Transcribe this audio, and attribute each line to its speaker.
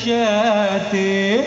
Speaker 1: الشاتي.